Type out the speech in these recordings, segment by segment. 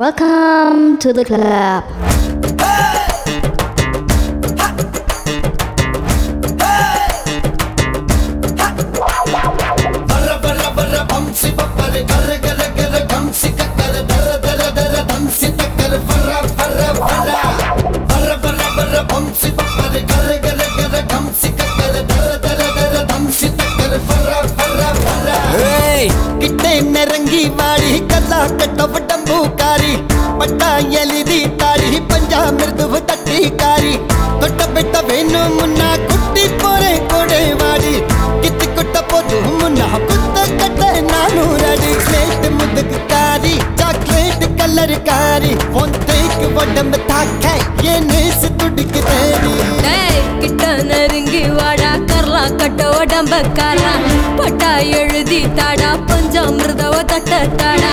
Welcome to the club. ஏய், கிட்டே நெருங்கி வாடி கல்லா கட்ட ஸ்லேட் காரி சாக்லேட் கலர் காரி. உன் தேய்க்கு உடம்பு தாக்க என் நேசு துடிக்கு தேடி. கிட்ட நெருங்கி வாடா கர்லா கட்ட உடம்ப காரா. பட்டா எழுதி தாடா பஞ்சம் மிருதவ தட்ட தாடா.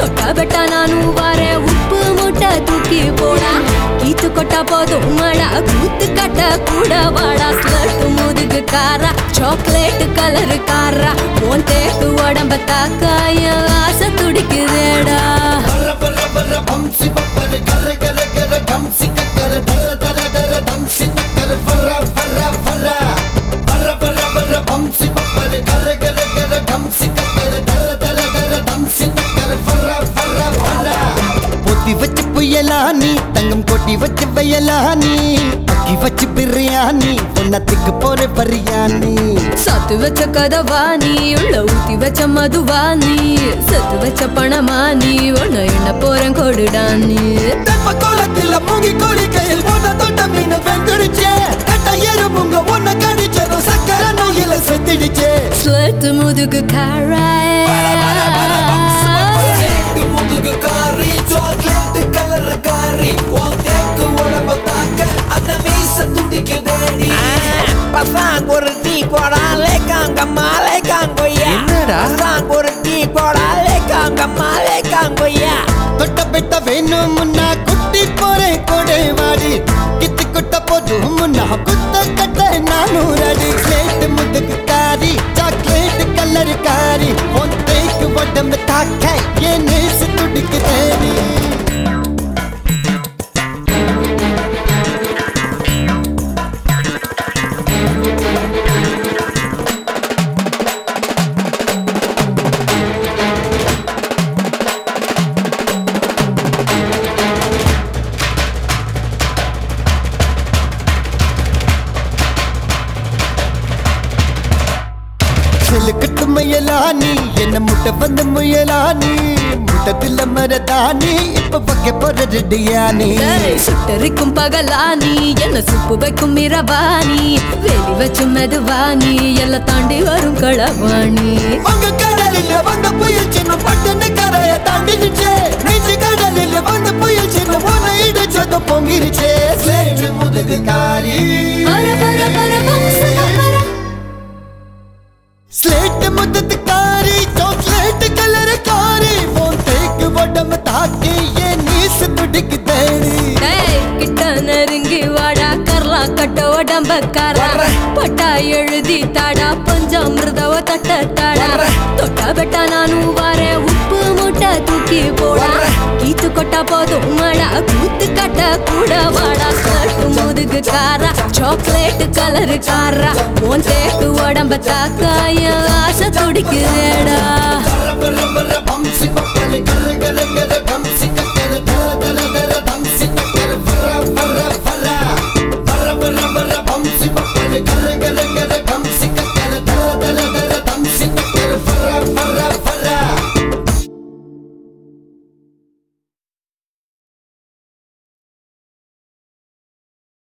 தொட்டா பெட்டா நானும் வாரேன் உப்பு மூட்டை தூக்கி போடா. கீத்து கொட்டா போதும் மடா கூத்து கட்ட கூட வாடா. ஸ்லட்டு முதுகு காரா சாக்லேட் கலர் காரா. உன் தேக்கு உடம்ப தாக்காய ஆசத்து பொத்தி வச்சு புயலா நீ தங்கம் கொட்டி வச்சு வயலா நீ. அக்கி வச்சு பிரியாணி உன்னத்துக்கு போற பரியாணி சத்து வச்ச கதவா நீ? உள்ள ஊத்தி வச்ச மதுவா நீ? சத்து வச்ச பணமா நீ? உன்ன என்ன போறேன் கொடுடா நீ? தெப்ப கோலத்துல மூங்கி கோழி கையில் போன தொட்ட மீன் வெந்துடுச்சே. கட்ட எறும்புங்க ஒன்ன கடிச்சதும் சக்கர நோயில செத்துடுச்சே. ஸ்வெட் முதுகு காராய் காங்கொய்யா என்னடா? ஒரு டீ போடாலே காங்கம்மாலே காங்கொய்யா தொட்ட பெட்ட வேணும் முன்னா குட்டி போறேன் கொடை வாடி. கித்து குட்ட போது முன்னா குத்த சிலுக்கட்டு முயலா நீ என்ன முட்டை வந்து முயலா நீ முட்டத்தில் மரதானி இப்ப பக்க போற ரெடியா நீ சுட்டரிக்கும் பகலா நீ என்ன சுப்பு வைக்கும் இரவா நீ வெளி வச்சு மெதுவா நீ எல்லாம் தாண்டி வரும் களவாணி உங்க கடலில் வந்த புயல் சின்ன பட்டுன்னு கரைய தாண்டிடுச்சே. நெஞ்சு ஸ்லேட் முதுகு காரி சாக்லேட் கலர் காரி. உன் தேக்கு உடம்பு தாக்கி என் நீசு துடிக்கு தேடி. கிட்ட நெருங்கி வாடா கர்லா கட்ட உடம்பக்காரா பட்டா எழுதி தாடா பஞ்சாமிர்தவ தட்ட தாடா. தொட்டா பெட்டா நானும் வாரேன் உப்பு மூட்டை தூக்கி போடா. கீத்து கொட்டா போதும் மடா கூத்து கட்ட கூட வாடா. முதுகு காரா சாக்லேட் கலரு காரா. உன் தேக்கு உடம்ப தாக்காய ஆசை துடிக்குதேடா.